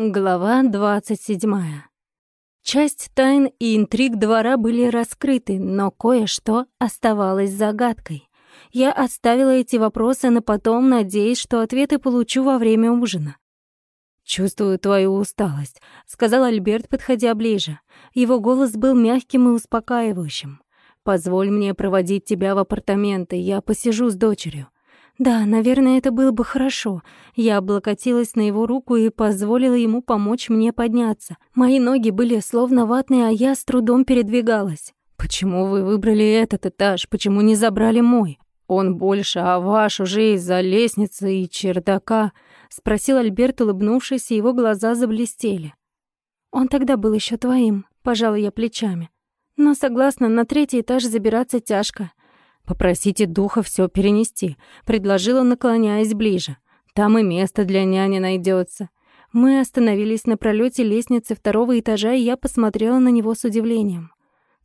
Глава 27. Часть тайн и интриг двора были раскрыты, но кое-что оставалось загадкой. Я оставила эти вопросы на потом, надеясь, что ответы получу во время ужина. «Чувствую твою усталость», — сказал Альберт, подходя ближе. Его голос был мягким и успокаивающим. «Позволь мне проводить тебя в апартаменты, я посижу с дочерью». Да, наверное, это было бы хорошо. Я облокотилась на его руку и позволила ему помочь мне подняться. Мои ноги были словно ватные, а я с трудом передвигалась. «Почему вы выбрали этот этаж? Почему не забрали мой? Он больше, а ваш уже из-за лестницы и чердака?» — спросил Альберт, улыбнувшись, и его глаза заблестели. «Он тогда был еще твоим», — пожала я плечами. «Но, согласна, на третий этаж забираться тяжко. «Попросите духа все перенести», — предложила, наклоняясь ближе. «Там и место для няни найдется. Мы остановились на пролете лестницы второго этажа, и я посмотрела на него с удивлением.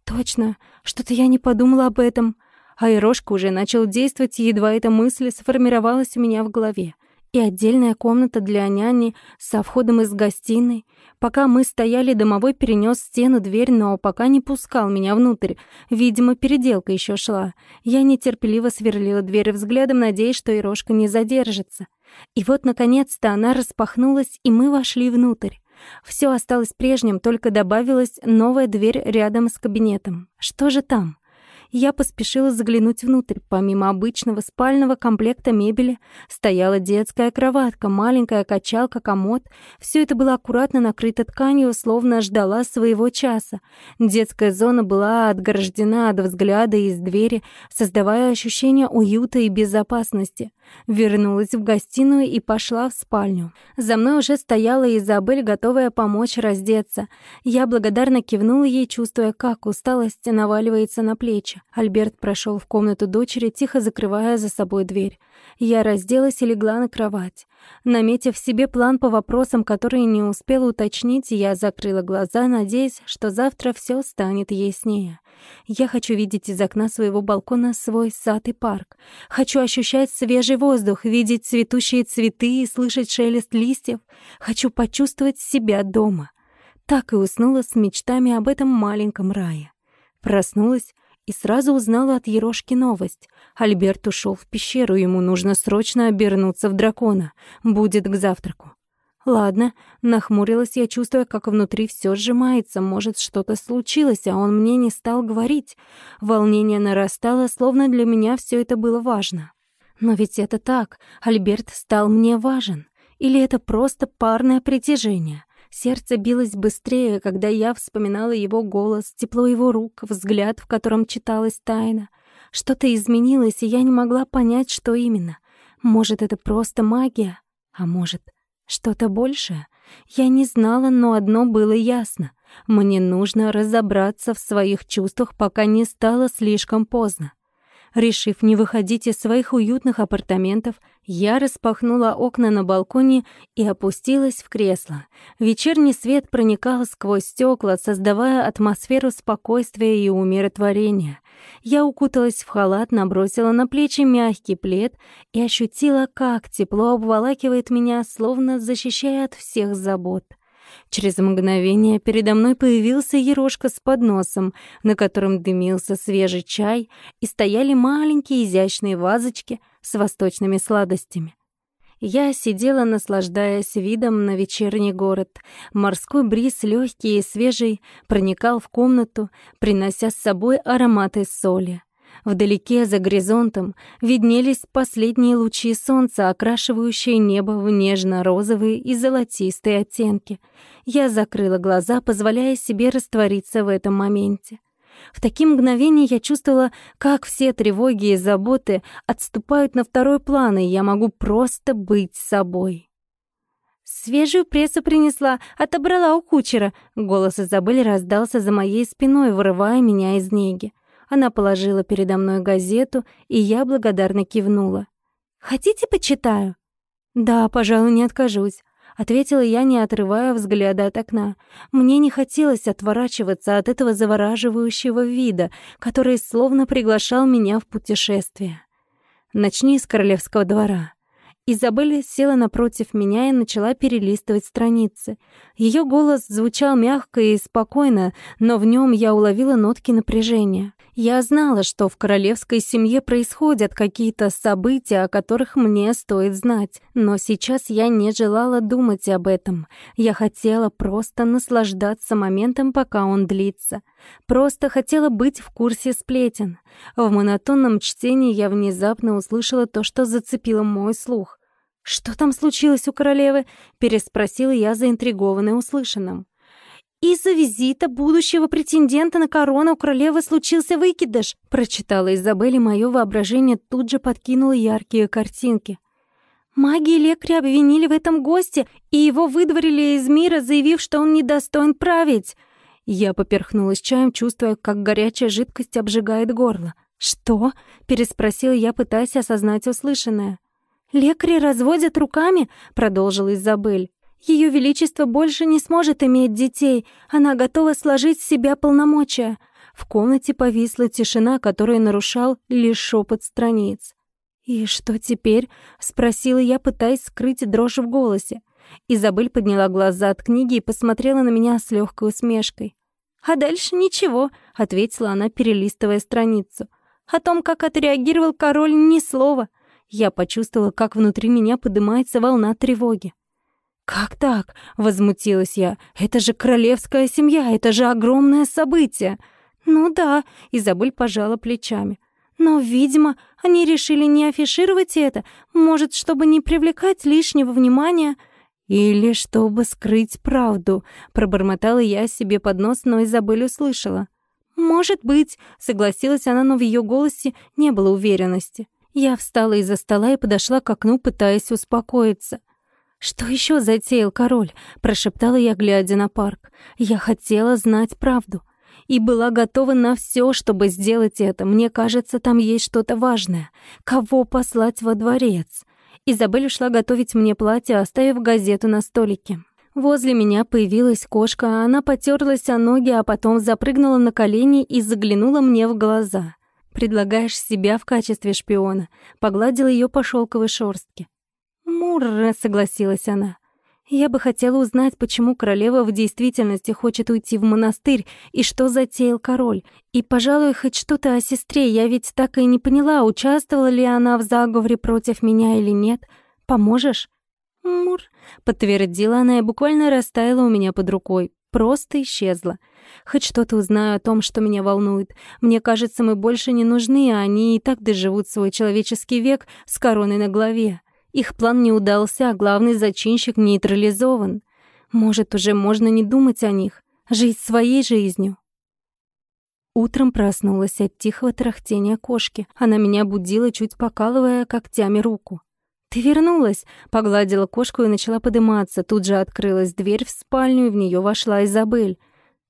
«Точно, что-то я не подумала об этом». А Ирошка уже начал действовать, едва эта мысль сформировалась у меня в голове и отдельная комната для няни со входом из гостиной. Пока мы стояли, домовой перенес стену дверь, но пока не пускал меня внутрь. Видимо, переделка еще шла. Я нетерпеливо сверлила дверь взглядом, надеясь, что Ирошка не задержится. И вот, наконец-то, она распахнулась, и мы вошли внутрь. Все осталось прежним, только добавилась новая дверь рядом с кабинетом. Что же там? Я поспешила заглянуть внутрь. Помимо обычного спального комплекта мебели стояла детская кроватка, маленькая качалка, комод. Все это было аккуратно накрыто тканью, словно ждала своего часа. Детская зона была отгорождена от взгляда из двери, создавая ощущение уюта и безопасности. Вернулась в гостиную и пошла в спальню. За мной уже стояла Изабель, готовая помочь раздеться. Я благодарно кивнула ей, чувствуя, как усталость наваливается на плечи. Альберт прошел в комнату дочери, тихо закрывая за собой дверь. Я разделась и легла на кровать. Наметив себе план по вопросам, которые не успела уточнить, я закрыла глаза, надеясь, что завтра все станет яснее. Я хочу видеть из окна своего балкона свой сад и парк. Хочу ощущать свежий воздух, видеть цветущие цветы и слышать шелест листьев. Хочу почувствовать себя дома. Так и уснула с мечтами об этом маленьком рае. Проснулась и сразу узнала от Ерошки новость. Альберт ушел в пещеру, ему нужно срочно обернуться в дракона. Будет к завтраку. Ладно, нахмурилась я, чувствуя, как внутри все сжимается. Может, что-то случилось, а он мне не стал говорить. Волнение нарастало, словно для меня все это было важно. Но ведь это так. Альберт стал мне важен. Или это просто парное притяжение? Сердце билось быстрее, когда я вспоминала его голос, тепло его рук, взгляд, в котором читалась тайна. Что-то изменилось, и я не могла понять, что именно. Может, это просто магия, а может, что-то большее. Я не знала, но одно было ясно. Мне нужно разобраться в своих чувствах, пока не стало слишком поздно. Решив не выходить из своих уютных апартаментов, я распахнула окна на балконе и опустилась в кресло. Вечерний свет проникал сквозь стекла, создавая атмосферу спокойствия и умиротворения. Я укуталась в халат, набросила на плечи мягкий плед и ощутила, как тепло обволакивает меня, словно защищая от всех забот. Через мгновение передо мной появился ерошка с подносом, на котором дымился свежий чай, и стояли маленькие изящные вазочки с восточными сладостями. Я сидела, наслаждаясь видом на вечерний город. Морской бриз, легкий и свежий, проникал в комнату, принося с собой ароматы соли. Вдалеке, за горизонтом, виднелись последние лучи солнца, окрашивающие небо в нежно-розовые и золотистые оттенки. Я закрыла глаза, позволяя себе раствориться в этом моменте. В такие мгновения я чувствовала, как все тревоги и заботы отступают на второй план, и я могу просто быть собой. «Свежую прессу принесла, отобрала у кучера», — голос Изабель раздался за моей спиной, вырывая меня из неги. Она положила передо мной газету, и я благодарно кивнула. «Хотите, почитаю?» «Да, пожалуй, не откажусь», — ответила я, не отрывая взгляда от окна. Мне не хотелось отворачиваться от этого завораживающего вида, который словно приглашал меня в путешествие. «Начни с королевского двора». Изабель села напротив меня и начала перелистывать страницы. Ее голос звучал мягко и спокойно, но в нем я уловила нотки напряжения. Я знала, что в королевской семье происходят какие-то события, о которых мне стоит знать, но сейчас я не желала думать об этом. Я хотела просто наслаждаться моментом, пока он длится. Просто хотела быть в курсе сплетен. В монотонном чтении я внезапно услышала то, что зацепило мой слух. «Что там случилось у королевы?» — переспросила я, заинтригованная услышанным. «Из-за визита будущего претендента на корону у королевы случился выкидыш», — прочитала Изабель, и мое воображение тут же подкинуло яркие картинки. Маги и лекари обвинили в этом госте, и его выдворили из мира, заявив, что он недостоин править. Я поперхнулась чаем, чувствуя, как горячая жидкость обжигает горло. «Что?» — переспросила я, пытаясь осознать услышанное. «Лекари разводят руками», — продолжила Изабель. «Ее Величество больше не сможет иметь детей. Она готова сложить с себя полномочия». В комнате повисла тишина, которую нарушал лишь шепот страниц. «И что теперь?» — спросила я, пытаясь скрыть дрожь в голосе. Изабель подняла глаза от книги и посмотрела на меня с легкой усмешкой. «А дальше ничего», — ответила она, перелистывая страницу. «О том, как отреагировал король, ни слова. Я почувствовала, как внутри меня поднимается волна тревоги. «Как так?» — возмутилась я. «Это же королевская семья, это же огромное событие!» «Ну да», — Изабель пожала плечами. «Но, видимо, они решили не афишировать это, может, чтобы не привлекать лишнего внимания». «Или чтобы скрыть правду», — пробормотала я себе под нос, но Изабель услышала. «Может быть», — согласилась она, но в ее голосе не было уверенности. Я встала из-за стола и подошла к окну, пытаясь успокоиться. «Что еще затеял король?» — прошептала я, глядя на парк. «Я хотела знать правду» и была готова на все, чтобы сделать это. Мне кажется, там есть что-то важное. Кого послать во дворец? Изабель ушла готовить мне платье, оставив газету на столике. Возле меня появилась кошка, а она потерлась о ноги, а потом запрыгнула на колени и заглянула мне в глаза. Предлагаешь себя в качестве шпиона. Погладила ее по шелковой шорстке. Мурра, согласилась она. Я бы хотела узнать, почему королева в действительности хочет уйти в монастырь и что затеял король. И, пожалуй, хоть что-то о сестре. Я ведь так и не поняла, участвовала ли она в заговоре против меня или нет. Поможешь? Мур, подтвердила она и буквально растаяла у меня под рукой. Просто исчезла. Хоть что-то узнаю о том, что меня волнует. Мне кажется, мы больше не нужны, а они и так доживут свой человеческий век с короной на голове. Их план не удался, а главный зачинщик нейтрализован. Может, уже можно не думать о них, жить своей жизнью. Утром проснулась от тихого трахтения кошки. Она меня будила, чуть покалывая когтями руку. «Ты вернулась!» — погладила кошку и начала подниматься. Тут же открылась дверь в спальню, и в нее вошла Изабель.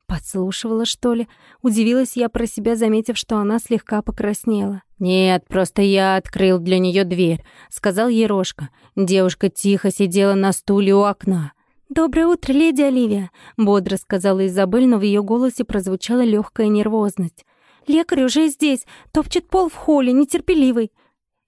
Подслушивала, что ли? Удивилась я про себя, заметив, что она слегка покраснела. «Нет, просто я открыл для нее дверь», — сказал Ерошка. Девушка тихо сидела на стуле у окна. «Доброе утро, леди Оливия», — бодро сказала Изабель, но в ее голосе прозвучала легкая нервозность. «Лекарь уже здесь, топчет пол в холле, нетерпеливый.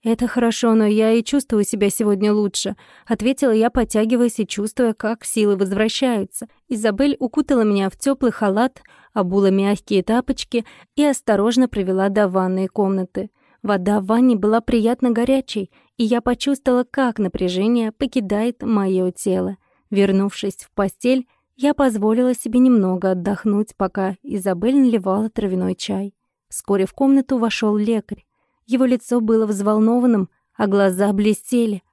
«Это хорошо, но я и чувствую себя сегодня лучше», — ответила я, потягиваясь и чувствуя, как силы возвращаются. Изабель укутала меня в теплый халат, обула мягкие тапочки и осторожно провела до ванной комнаты. Вода в ванне была приятно горячей, и я почувствовала, как напряжение покидает мое тело. Вернувшись в постель, я позволила себе немного отдохнуть, пока Изабель наливала травяной чай. Вскоре в комнату вошел лекарь. Его лицо было взволнованным, а глаза блестели.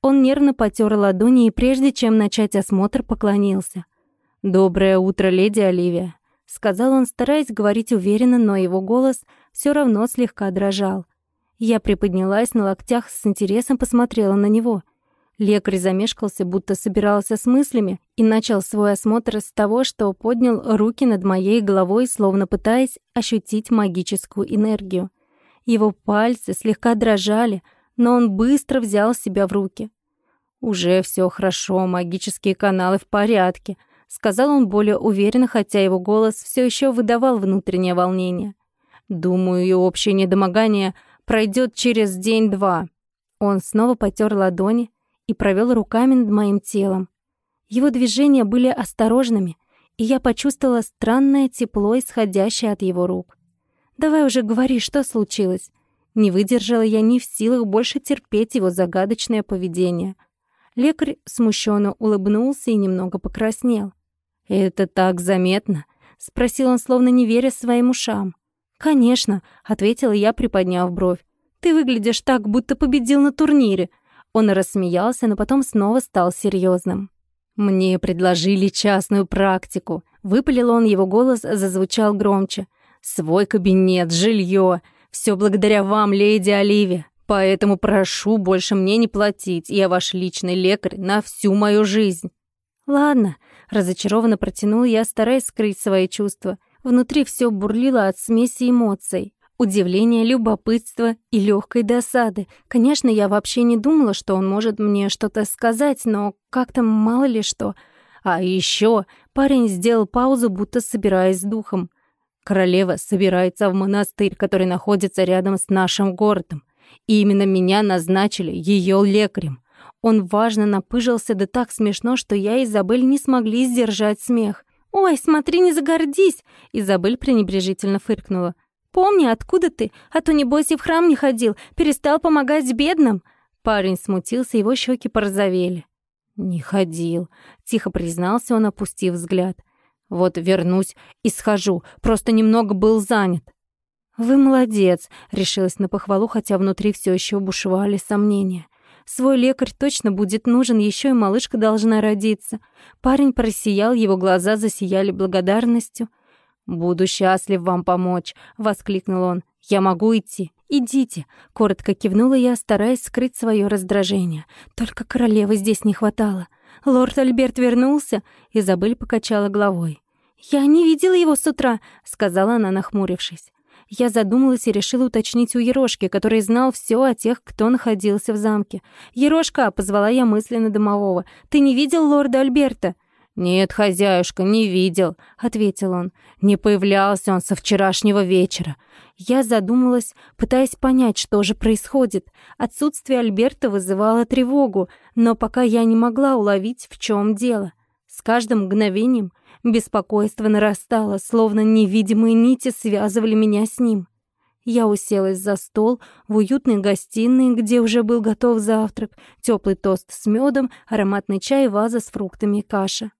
Он нервно потер ладони и прежде чем начать осмотр, поклонился. «Доброе утро, леди Оливия», — сказал он, стараясь говорить уверенно, но его голос все равно слегка дрожал. Я приподнялась на локтях, с интересом посмотрела на него. Лекарь замешкался, будто собирался с мыслями, и начал свой осмотр с того, что поднял руки над моей головой, словно пытаясь ощутить магическую энергию. Его пальцы слегка дрожали, но он быстро взял себя в руки. «Уже все хорошо, магические каналы в порядке», — сказал он более уверенно, хотя его голос все еще выдавал внутреннее волнение. «Думаю, и общее недомогание пройдет через день-два». Он снова потер ладони, и провел руками над моим телом. Его движения были осторожными, и я почувствовала странное тепло, исходящее от его рук. «Давай уже говори, что случилось?» Не выдержала я ни в силах больше терпеть его загадочное поведение. Лекарь смущенно улыбнулся и немного покраснел. «Это так заметно?» — спросил он, словно не веря своим ушам. «Конечно», — ответила я, приподняв бровь. «Ты выглядишь так, будто победил на турнире». Он рассмеялся, но потом снова стал серьезным. «Мне предложили частную практику», — выпалил он, его голос зазвучал громче. «Свой кабинет, жилье. Все благодаря вам, леди Оливия. Поэтому прошу больше мне не платить. Я ваш личный лекарь на всю мою жизнь». «Ладно», — разочарованно протянул я, стараясь скрыть свои чувства. Внутри все бурлило от смеси эмоций. Удивления, любопытства и легкой досады. Конечно, я вообще не думала, что он может мне что-то сказать, но как-то мало ли что. А еще парень сделал паузу, будто собираясь с духом. Королева собирается в монастырь, который находится рядом с нашим городом. И именно меня назначили ее лекарем. Он важно напыжился, да так смешно, что я и Изабель не смогли сдержать смех. «Ой, смотри, не загордись!» Изабель пренебрежительно фыркнула. «Помни, откуда ты, а то, небось, и в храм не ходил, перестал помогать бедным!» Парень смутился, его щеки порозовели. «Не ходил», — тихо признался он, опустив взгляд. «Вот вернусь и схожу, просто немного был занят». «Вы молодец», — решилась на похвалу, хотя внутри все еще бушевали сомнения. Свой лекарь точно будет нужен, еще и малышка должна родиться. Парень просиял, его глаза засияли благодарностью. «Буду счастлив вам помочь», — воскликнул он. «Я могу идти?» «Идите», — коротко кивнула я, стараясь скрыть свое раздражение. «Только королевы здесь не хватало». «Лорд Альберт вернулся?» — Изабель покачала головой. «Я не видела его с утра», — сказала она, нахмурившись. Я задумалась и решила уточнить у Ерошки, который знал все о тех, кто находился в замке. «Ерошка!» — позвала я мысленно домового. «Ты не видел лорда Альберта?» «Нет, хозяюшка, не видел», — ответил он. «Не появлялся он со вчерашнего вечера». Я задумалась, пытаясь понять, что же происходит. Отсутствие Альберта вызывало тревогу, но пока я не могла уловить, в чем дело. С каждым мгновением Беспокойство нарастало, словно невидимые нити связывали меня с ним. Я уселась за стол в уютной гостиной, где уже был готов завтрак, теплый тост с медом, ароматный чай, ваза с фруктами и каша.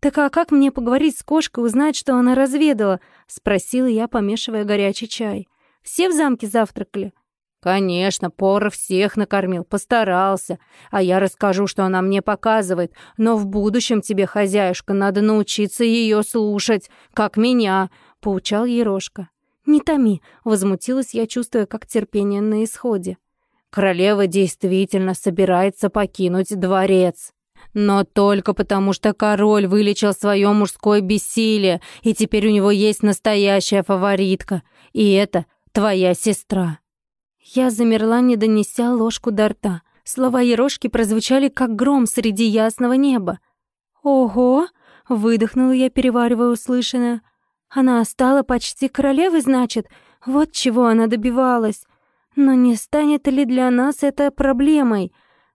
«Так а как мне поговорить с кошкой, узнать, что она разведала?» — спросила я, помешивая горячий чай. «Все в замке завтракали?» «Конечно, Пор всех накормил, постарался. А я расскажу, что она мне показывает. Но в будущем тебе, хозяюшка, надо научиться ее слушать, как меня», — поучал Ерошка. «Не томи», — возмутилась я, чувствуя, как терпение на исходе. «Королева действительно собирается покинуть дворец». Но только потому, что король вылечил свое мужское бессилие, и теперь у него есть настоящая фаворитка. И это твоя сестра. Я замерла, не донеся ложку до рта. Слова Ерошки прозвучали, как гром среди ясного неба. «Ого!» — выдохнула я, переваривая услышанное. «Она стала почти королевой, значит? Вот чего она добивалась. Но не станет ли для нас это проблемой?»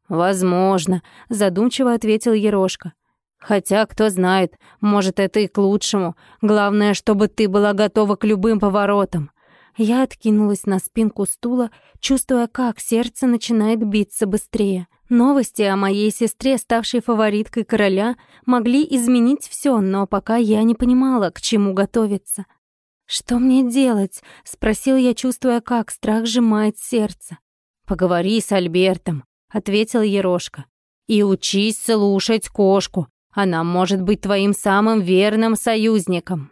«Возможно», — задумчиво ответил Ерошка. «Хотя, кто знает, может, это и к лучшему. Главное, чтобы ты была готова к любым поворотам. Я откинулась на спинку стула, чувствуя, как сердце начинает биться быстрее. Новости о моей сестре, ставшей фавориткой короля, могли изменить все, но пока я не понимала, к чему готовиться. «Что мне делать?» — спросил я, чувствуя, как страх сжимает сердце. «Поговори с Альбертом», — ответил Ерошка. «И учись слушать кошку. Она может быть твоим самым верным союзником».